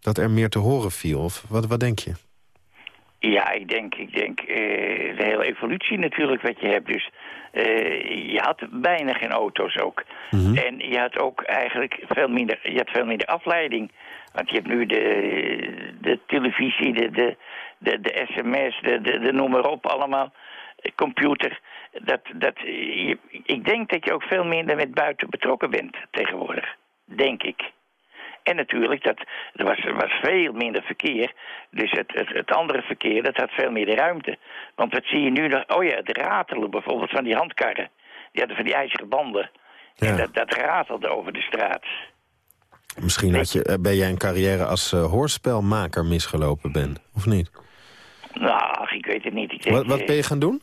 dat er meer te horen viel? Of wat, wat denk je? Ja, ik denk, ik denk eh, de hele evolutie natuurlijk wat je hebt. Dus Eh, je had bijna geen auto's ook. En je had ook eigenlijk veel minder, je had veel minder afleiding. Want je hebt nu de, de televisie, de, de, de, de sms, de, de, de noem maar op allemaal, computer. Dat, dat, je, ik denk dat je ook veel minder met buiten betrokken bent tegenwoordig. Denk ik. En natuurlijk, dat, er, was, er was veel minder verkeer. Dus het, het, het andere verkeer, dat had veel meer de ruimte. Want wat zie je nu nog? Oh ja, het ratelen bijvoorbeeld van die handkarren. Die hadden van die ijzeren banden. Ja. En dat, dat ratelde over de straat. Misschien had je, eh, ben jij een carrière als eh, hoorspelmaker misgelopen, Ben, of niet? Nou, ach, ik weet het niet. Ik, denk, Wat, wat eh, ben je gaan doen?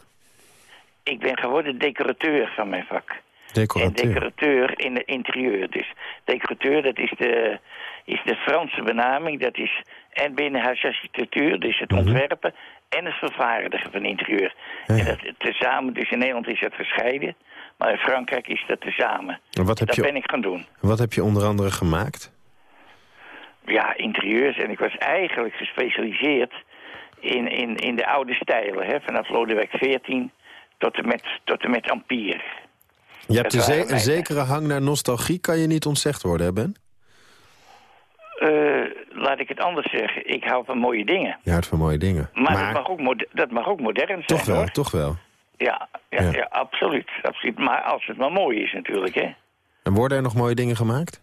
ik ben geworden decorateur van mijn vak. En Decorateur. decorateur in het interieur. Dus decorateur, dat is de, is de Franse benaming. Dat is en binnenhuisarchitectuur, dus het ontwerpen... en het vervaardigen van interieur. Ja. En dat tezamen, dus in Nederland is dat gescheiden... maar in Frankrijk is dat tezamen. En wat heb dat je- ben ik gaan doen. Wat heb je onder andere gemaakt? Ja, interieurs. En ik was eigenlijk gespecialiseerd in, in, in de oude stijlen. Hè, vanaf Lodewijk XIV tot en met, tot en met Ampier. Je hebt een, ze- zekere hang naar nostalgie, kan je niet ontzegd worden, hè Ben? Eh, laat ik het anders zeggen. Ik hou van mooie dingen. Je houdt van mooie dingen. Maar, dat, mag ook dat mag ook modern zijn, toch wel, hoor. toch wel. Ja, ja, Ja. ja. absoluut, absoluut. Maar als het maar mooi is natuurlijk, hè. En worden er nog mooie dingen gemaakt?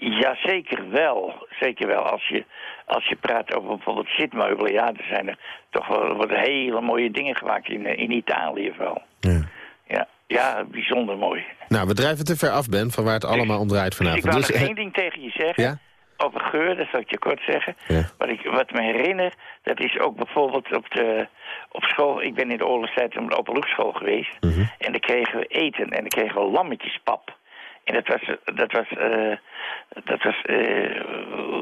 Ja, zeker wel. Zeker wel. Als je, als je praat over bijvoorbeeld zitmeubelen... ja, er zijn er toch wel worden hele mooie dingen gemaakt in, eh, in Italië vooral. Ja. Ja, ja, bijzonder mooi. Nou, we drijven te ver af, Ben, van waar het allemaal om draait Dus ik vanavond. wou Dus, nog één ding tegen je zeggen. Ja? Over geur, dat zal ik je kort zeggen. Ja. Wat, ik, wat me herinner, dat is ook bijvoorbeeld op, de, op school... Ik ben in de oorlogstijd op de openluchtschool geweest. Mhm. En dan kregen we eten en dan kregen we lammetjespap. En dat was, dat was, eh, dat was eh,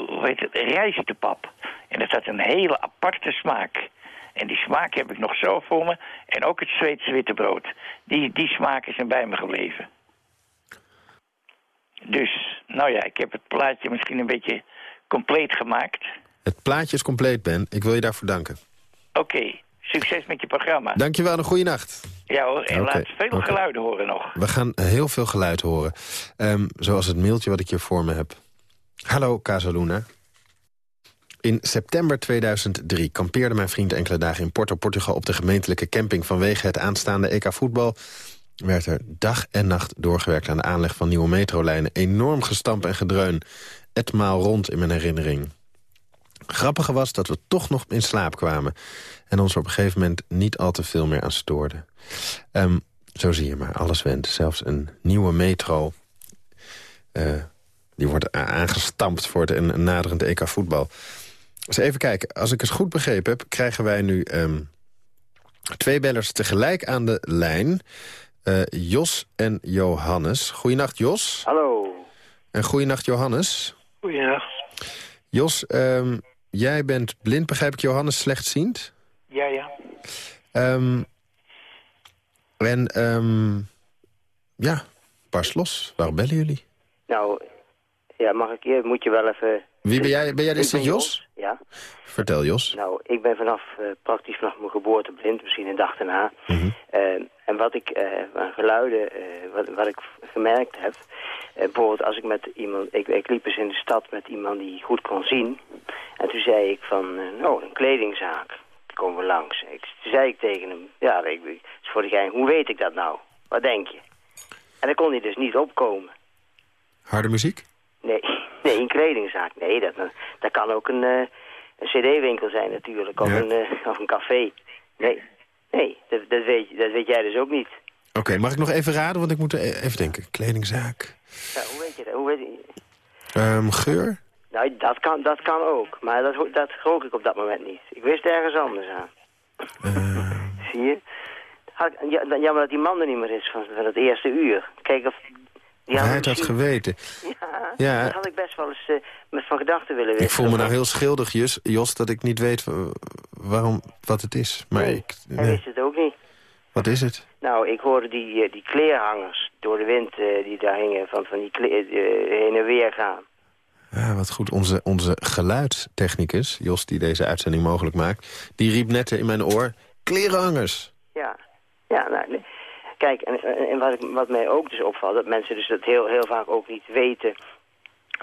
hoe heet het, rijstepap. En dat had een hele aparte smaak. En die smaak heb ik nog zo voor me. En ook het Zweedse witte brood. Die, die smaken zijn bij me gebleven. Dus, nou ja, ik heb het plaatje misschien een beetje compleet gemaakt. het plaatje is compleet, Ben. Ik wil je daarvoor danken. Oké, succes met je programma. Dankjewel en een goede nacht. Ja hoor, en Oké, laat veel geluiden horen nog. We gaan heel veel geluid horen. Ehm, zoals het mailtje wat ik hier voor me heb. Hallo, Casaluna. In september 2003 kampeerde mijn vriend enkele dagen in Porto, Portugal... op de gemeentelijke camping vanwege het aanstaande EK voetbal. Werd er dag en nacht doorgewerkt aan de aanleg van nieuwe metrolijnen. Enorm gestamp en gedreun. Etmaal rond in mijn herinnering. Grappige was dat we toch nog in slaap kwamen. En ons op een gegeven moment niet al te veel meer aan stoorden. Ehm, zo zie je maar, alles went. Zelfs een nieuwe metro. eh, die wordt aangestampt voor het een, een naderend EK voetbal. Dus even kijken, als ik het goed begrepen heb... krijgen wij nu ehm, twee bellers tegelijk aan de lijn. Eh, Jos en Johannes. Goeienacht, Jos. Hallo. En goeienacht, Johannes. Goeienacht. Jos, ehm, jij bent blind, begrijp ik, Johannes, slechtziend? Ja, ja. Ehm, en, ehm, ja, barst los. Waarom bellen jullie? Nou, ja, mag ik je, moet je wel even... Wie ben jij? Ben jij dit Jos? Ja. Vertel, Jos. Nou, ik ben vanaf, eh, praktisch vanaf mijn geboorte blind, misschien een dag daarna. Mhm. Eh, en wat ik eh, aan geluiden, wat, wat ik gemerkt heb... bijvoorbeeld als ik met iemand... Ik, ik liep eens in de stad met iemand die goed kon zien. En toen zei ik van, nou, een kledingzaak. Daar komen we langs. Ik, toen zei ik tegen hem, ja, ik, ik, is voor de gein, hoe weet ik dat nou? Wat denk je? En dan kon hij dus niet opkomen. Harde muziek? Nee, nee, een kledingzaak. Nee, dat, dat kan ook een, eh, een cd-winkel zijn natuurlijk. Of, Ja. een, eh, of een café. Nee, nee dat, dat, weet, dat weet jij dus ook niet. Oké, mag ik nog even raden? Want ik moet e- even denken. Kledingzaak. Ja, hoe weet je dat? Hoe weet je... Ehm, geur? Nou, dat kan, dat kan ook. Maar dat, dat geloof ik op dat moment niet. Ik wist ergens anders aan. Zie je? Had ja, jammer dat die man er niet meer is van, van het eerste uur. Kijk of... Had hij het had geweten. Ja, Ja. dat had ik best wel eens met van gedachten willen Ik weten. voel me nou heel schuldig, Jos, Jos dat ik niet weet wa- waarom, wat het is. Maar Nee, ik, hij nee. wist het ook niet. Wat is het? Nou, ik hoorde die, eh, die kleerhangers door de wind eh, die daar hingen, van, van die kle- eh, heen en weer gaan. Ja, wat goed. Onze, onze geluidstechnicus, Jos, die deze uitzending mogelijk maakt... die riep net in mijn oor, klerenhangers. Ja, Ja, nou, nee. Kijk, en, en wat, ik, wat mij ook dus opvalt, dat mensen dus dat heel, heel vaak ook niet weten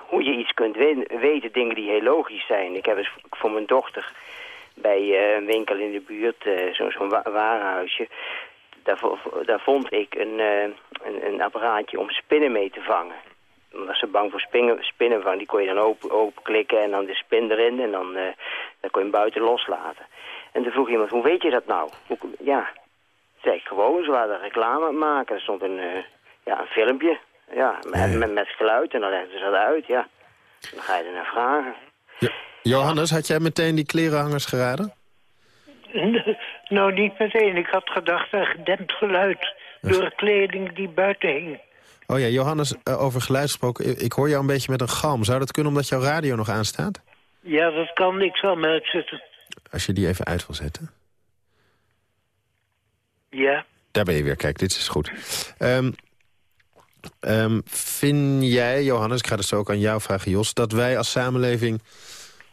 hoe je iets kunt weten, dingen die heel logisch zijn. Ik heb eens voor mijn dochter bij eh, een winkel in de buurt, eh, zo- zo'n wa- warenhuisje, daar, daar vond ik een, eh, een, een apparaatje om spinnen mee te vangen. Omdat ze bang voor spinnen, spinnen waren, die kon je dan open, openklikken en dan de spin erin en dan, dan kon je hem buiten loslaten. En toen vroeg iemand, hoe weet je dat nou? Ja, zei ik gewoon, ze waren reclame aan het maken. Er stond een, eh, ja, een filmpje, ja, met, Met, met geluid en dan legden ze dat uit, ja. Dan ga je er naar vragen. Johannes, had jij meteen die klerenhangers geraden? Nou, niet meteen. Ik had gedacht aan gedempt geluid door kleding die buiten hing. Oh ja, Johannes, eh, over geluid gesproken. Ik- Ik hoor jou een beetje met een galm. Zou dat kunnen omdat jouw radio nog aanstaat? Ja, dat kan. Ik zal hem uitzetten. Als je die even uit wil zetten. Ja. Daar ben je weer. Kijk, dit is goed. Ehm, ehm, vind jij, Johannes, ik ga dus ook aan jou vragen, Jos... dat wij als samenleving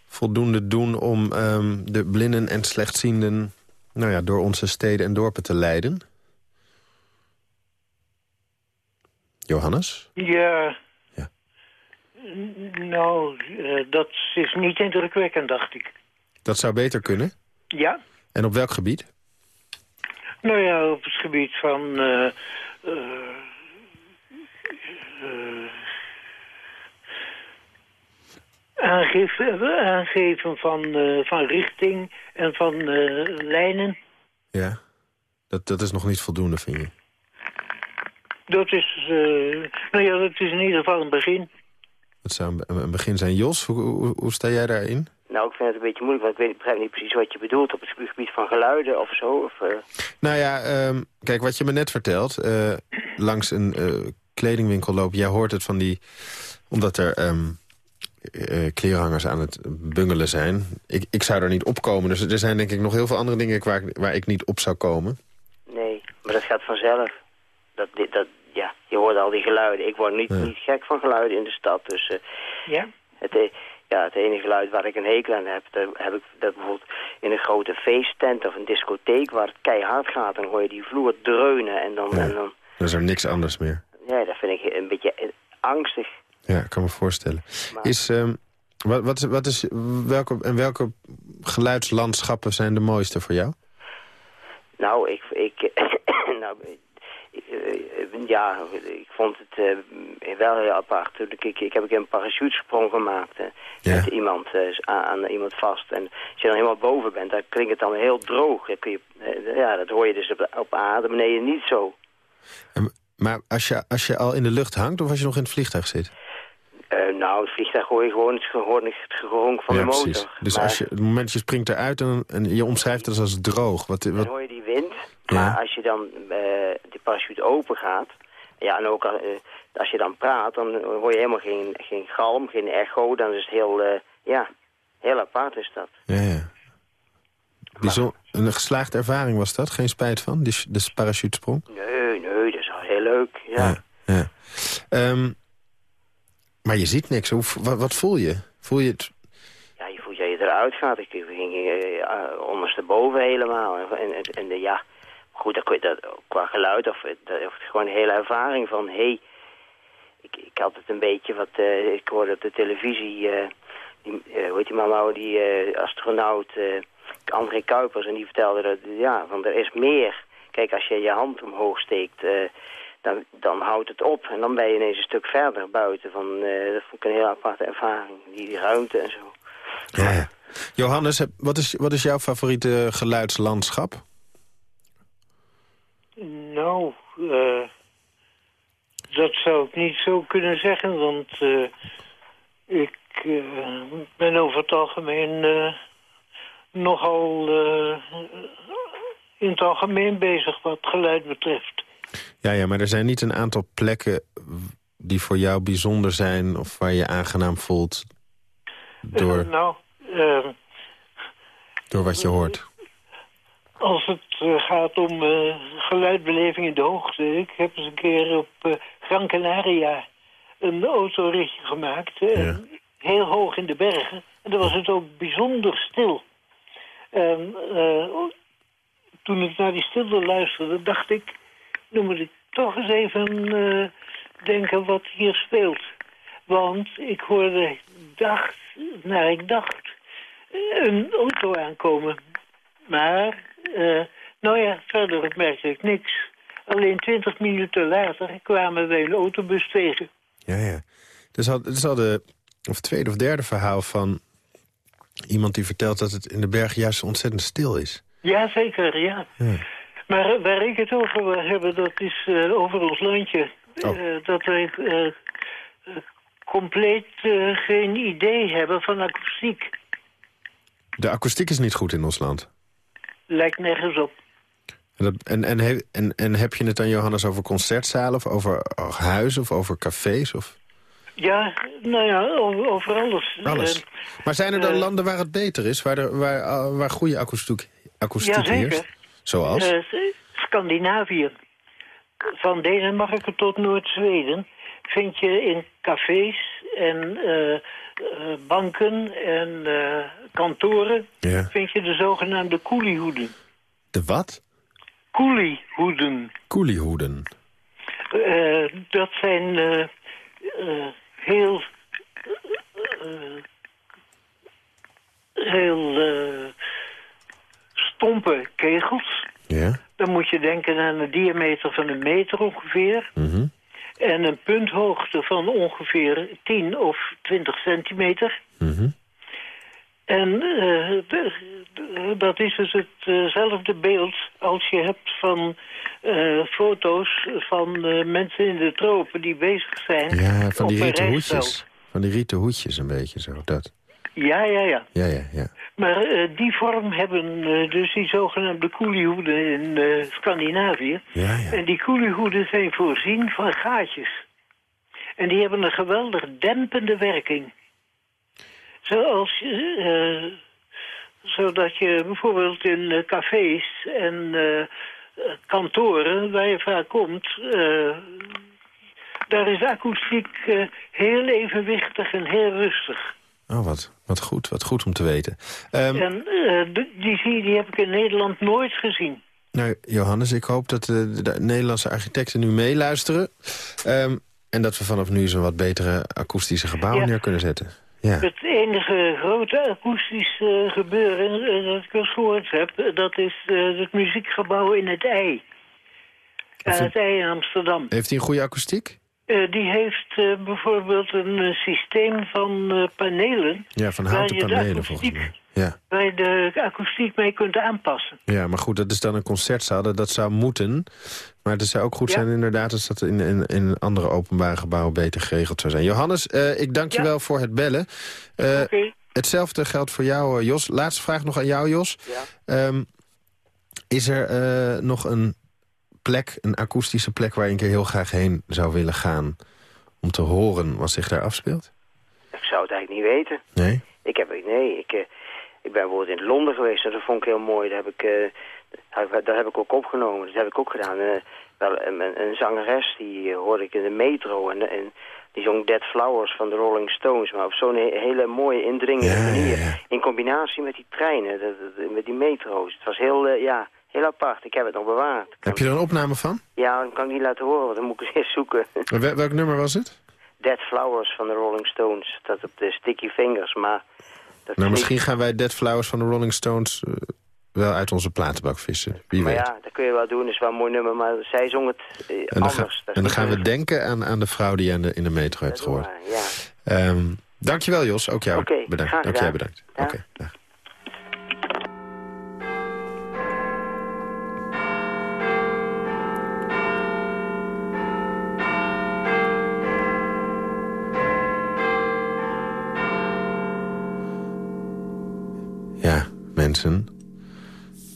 voldoende doen om ehm, de blinden en slechtzienden... Nou ja, door onze steden en dorpen te leiden? Johannes? Ja. Ja. Nou, eh, dat is niet indrukwekkend, dacht ik. Dat zou beter kunnen. Ja? En op welk gebied? Nou ja, op het gebied van... eh, eh, eh, aangeven, aangeven van, van richting en van eh, lijnen. Ja. Dat, dat is nog niet voldoende, vind je? Dat is, nou ja, dat is in ieder geval een begin. Dat zou een, een begin zijn. Jos, hoe, hoe, hoe sta jij daarin? Nou, ik vind het een beetje moeilijk, want ik weet, ik begrijp niet precies wat je bedoelt op het gebied van geluiden of zo. Of, eh, Nou ja, ehm, kijk, wat je me net vertelt. eh, langs een eh, kledingwinkel lopen. Jij hoort het van die... Omdat er ehm, eh, kleerhangers aan het bungelen zijn. Ik, ik zou er niet opkomen. Dus er zijn denk ik nog heel veel andere dingen waar, ik- waar ik niet op zou komen. nee, maar dat gaat vanzelf. Dat, dat, ja, je hoort al die geluiden. Ik word niet, Ja. niet gek van geluiden in de stad. Dus eh, Ja? het, ja, het enige geluid waar ik een hekel aan heb... Dat heb ik dat bijvoorbeeld in een grote feesttent of een discotheek... waar het keihard gaat, dan hoor je die vloer dreunen. En dan, Ja. en dan Dan is er niks anders meer. ja, dat vind ik een beetje eh, angstig. Ja, ik kan me voorstellen. Maar- Is, ehm, wat, wat, is- wat is, welke, en welke geluidslandschappen zijn de mooiste voor jou? Nou, ik... ik nou, eh, ja, ik vond het eh, wel heel apart. Toen ik, ik, ik heb een keer een parachutesprong gemaakt. Ja. Met iemand, eh, aan, iemand vast. En als je dan helemaal boven bent, dan klinkt het dan heel droog. Dan kun je, eh, ja, dat hoor je dus op, op aarde beneden niet zo. Maar als je, als je al in de lucht hangt of als je nog in het vliegtuig zit? Nou, het vliegtuig hoor je gewoon het, geronk van ja, de motor. precies. Dus Maar als je, het moment dat je springt eruit en, en je omschrijft het als droog. Wat, Dan hoor je. Maar als je dan eh de parachute open gaat... Ja, en ook eh, als je dan praat, dan hoor je helemaal geen, geen galm, geen echo. Dan is het heel, eh, ja, heel apart is dat. ja, ja. Bijzon- een geslaagde ervaring was dat? Geen spijt van, die, de parachutesprong? Nee, nee, dat is wel heel leuk. Ja. Ja. ja. Ehm, maar je ziet niks. Hoe, wat, wat voel je? Voel je het? Ja, je voelt dat je eruit gaat. Ik ging ondersteboven helemaal. En, en, en de, ja, goed, je dat qua geluid of, dat, of gewoon een hele ervaring van... Hey, ik, ik had het een beetje wat... eh, ik hoorde op de televisie... eh, die, eh, hoe heet die man nou, die eh, astronaut André Kuipers... en die vertelde dat, ja, want er is meer. Kijk, als je je hand omhoog steekt... dan, dan houdt het op en dan ben je ineens een stuk verder buiten. Van, dat vond ik een heel aparte ervaring, die, die ruimte en zo. Ja. Johannes, wat is, wat is jouw favoriete geluidslandschap? Nou, eh, dat zou ik niet zo kunnen zeggen, want eh, ik eh, ben over het algemeen nogal in het algemeen bezig wat geluid betreft. Ja, ja, maar er zijn niet een aantal plekken die voor jou bijzonder zijn... of waar je aangenaam voelt door, nou, door wat je hoort. Als het eh, gaat om eh, geluidbeleving in de hoogte... ik heb eens een keer op eh, Gran Canaria een autoritje gemaakt... Ja. heel hoog in de bergen. En dan was het ook bijzonder stil. En toen ik naar die stilte luisterde, dacht ik... nu moet ik toch eens even denken wat hier speelt. Want ik hoorde, dacht, naar ik dacht, een auto aankomen. Maar, uh, nou ja, verder merkte ik niks. Alleen twintig minuten later kwamen wij een autobus tegen. Ja, ja. Dus al, dus al de of tweede of derde verhaal van iemand die vertelt dat het in de berg juist ontzettend stil is. Ja, zeker, ja. ja. Maar waar ik het over wil hebben, dat is uh, over ons landje. Oh. Uh, dat wij uh, compleet geen idee hebben van akoestiek. De akoestiek is niet goed in ons land? Lijkt nergens op. En, dat, en, en, en, en, heb je het dan, Johannes, over concertzalen of over huizen of over cafés? Of? Ja, nou ja, over, over alles. Alles. maar zijn er dan landen waar het beter is, waar, er, waar, waar goede akoestiek, akoestiek ja, heerst? Zoals? Scandinavië. Van Denemarken tot Noord-Zweden vind je in cafés en banken en uh, kantoren... Ja. vind je de zogenaamde koeliehoeden. De wat? Koeliehoeden. Koeliehoeden. dat zijn heel... heel stompe kegels. Ja. Dan moet je denken aan een diameter van een meter ongeveer. Mhm. En een punthoogte van ongeveer 10 of 20 centimeter. Mhm. En uh, dat is dus hetzelfde beeld als je hebt van uh, foto's van mensen in de tropen die bezig zijn. Ja, van die rieten hoedjes. Van die rieten hoedjes een beetje zo, dat. Ja, ja, ja. Ja, ja, ja. Maar uh, die vorm hebben uh, dus die zogenaamde koeliehoeden in uh, Scandinavië. Ja, ja. En die koeliehoeden zijn voorzien van gaatjes. En die hebben een geweldig dempende werking. Zoals je, zodat je bijvoorbeeld in cafés en kantoren, waar je vaak komt... daar is akoestiek heel evenwichtig en heel rustig. Oh, wat, wat goed. Wat goed om te weten. Um, en uh, die, zie, die heb ik in Nederland nooit gezien. Nou, Johannes, ik hoop dat de, de Nederlandse architecten nu meeluisteren. Um, en dat we vanaf nu zo'n wat betere akoestische gebouwen ja. neer kunnen zetten. Ja. Het enige grote akoestische gebeuren dat ik eens gehoord heb... dat is het muziekgebouw in het IJ. Aan het IJ in Amsterdam. Heeft hij een goede akoestiek? Uh, die heeft uh, bijvoorbeeld een uh, systeem van panelen. Ja, van houten panelen volgens mij. Ja. Waar je de akoestiek mee kunt aanpassen. Ja, maar goed, dat is dan een concertzaal. Dat, dat zou moeten. Maar het zou ook goed ja. zijn inderdaad... als dat in, in, in andere openbare gebouwen beter geregeld zou zijn. Johannes, ik dank je ja. wel voor het bellen. Okay. Hetzelfde geldt voor jou, Jos. Laatste vraag nog aan jou, Jos. Ja. Um, is er nog een plek, een akoestische plek... waar je een keer heel graag heen zou willen gaan... om te horen wat zich daar afspeelt? Ik zou het eigenlijk niet weten. Nee? Ik heb, nee, ik, uh, ik ben bijvoorbeeld in Londen geweest. Dat vond ik heel mooi. Daar heb ik, uh, daar heb ik ook opgenomen. Dat heb ik ook gedaan. Uh, wel, een, een, zangeres, die hoorde ik in de metro. En, en die zong Dead Flowers van de Rolling Stones. Maar op zo'n he hele mooie, indringende ja, manier. Ja, ja. In combinatie met die treinen, met die metro's. Het was heel, ja... Heel apart, ik heb het nog bewaard. Heb je er een opname van? Ja, dat kan ik niet laten horen, want dan moet ik eens eerst zoeken. Wel, welk nummer was het? Dead Flowers van de Rolling Stones. Dat op de Sticky Fingers, maar... Dat nou, misschien niet... gaan wij Dead Flowers van de Rolling Stones uh, wel uit onze platenbak vissen. Wie maar weet. ja, dat kun je wel doen, is wel een mooi nummer, maar zij zong het uh, en dan anders. Ga, en dan gaan we denken aan, aan de vrouw die je in de, in de metro hebt gehoord. ja. Um, dankjewel Jos, ook jou okay, bedankt. Ook jij bedankt. Ja. Oké, okay, mensen.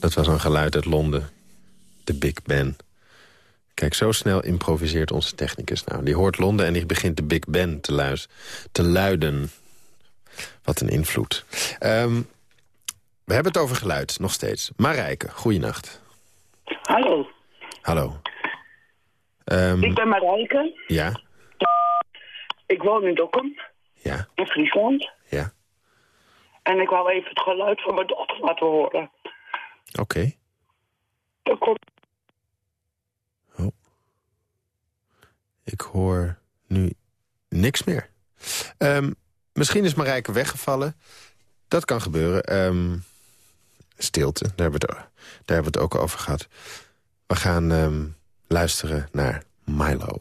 Dat was een geluid uit Londen. De Big Ben. Kijk, zo snel improviseert onze technicus nou. Die hoort Londen en die begint de Big Ben te, luis, te luiden. Wat een invloed. Um, we hebben het over geluid, nog steeds. Marijke, goeienacht. Hallo. Hallo. Um, Ik ben Marijke. Ja, Ik woon in Dokkum, ja, in Friesland. ja. En ik wou even het geluid van mijn dochter laten horen. Oké. Oh. Ik hoor nu niks meer. Ehm, misschien is Marijke weggevallen. Dat kan gebeuren. Ehm, stilte, daar hebben, we het, daar hebben we het ook over gehad. We gaan ehm, luisteren naar Milo.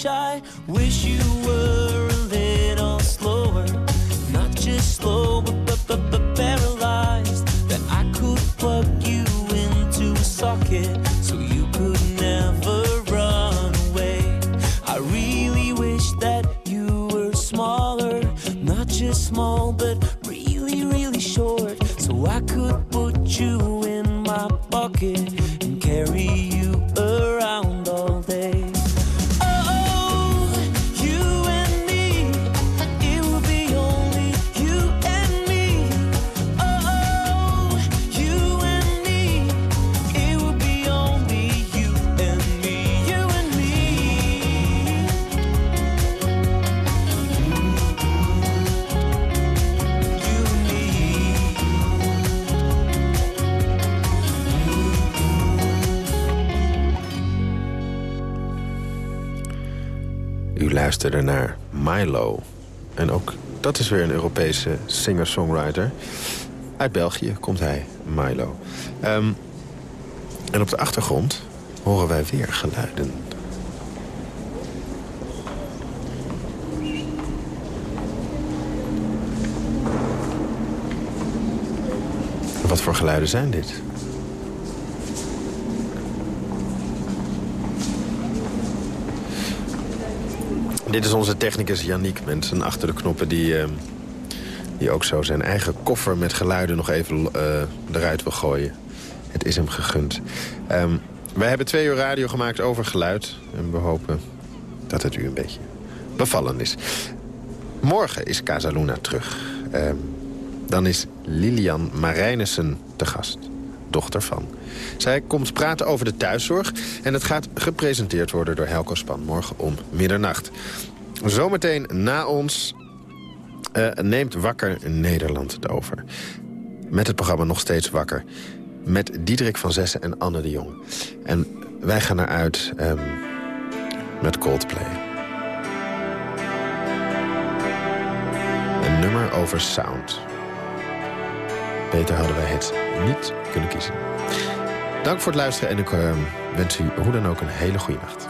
shy. Wish you would. Luisterde naar Milo. En ook dat is weer een Europese singer-songwriter. Uit België komt hij, Milo. Ehm, en op de achtergrond horen wij weer geluiden. Wat voor geluiden zijn dit? Dit is onze technicus Yannick, mensen achter de knoppen... die, ehm, die ook zo zijn eigen koffer met geluiden nog even eh, eruit wil gooien. Het is hem gegund. Ehm, wij hebben twee uur radio gemaakt over geluid. En we hopen dat het u een beetje bevallen is. Morgen is Casaluna terug. Ehm, dan is Lilian Marijnissen te gast. Dochter van. Zij komt praten over de thuiszorg. En het gaat gepresenteerd worden door Helco Span. Morgen om middernacht. Zometeen na ons eh, neemt Wakker Nederland het over. Met het programma Nog Steeds Wakker. Met Diederik van Zessen en Anne de Jong. En wij gaan eruit ehm, met Coldplay. Een nummer over sound. Beter hadden wij het niet kunnen kiezen. Dank voor het luisteren en ik ehm, wens u hoe dan ook een hele goede nacht.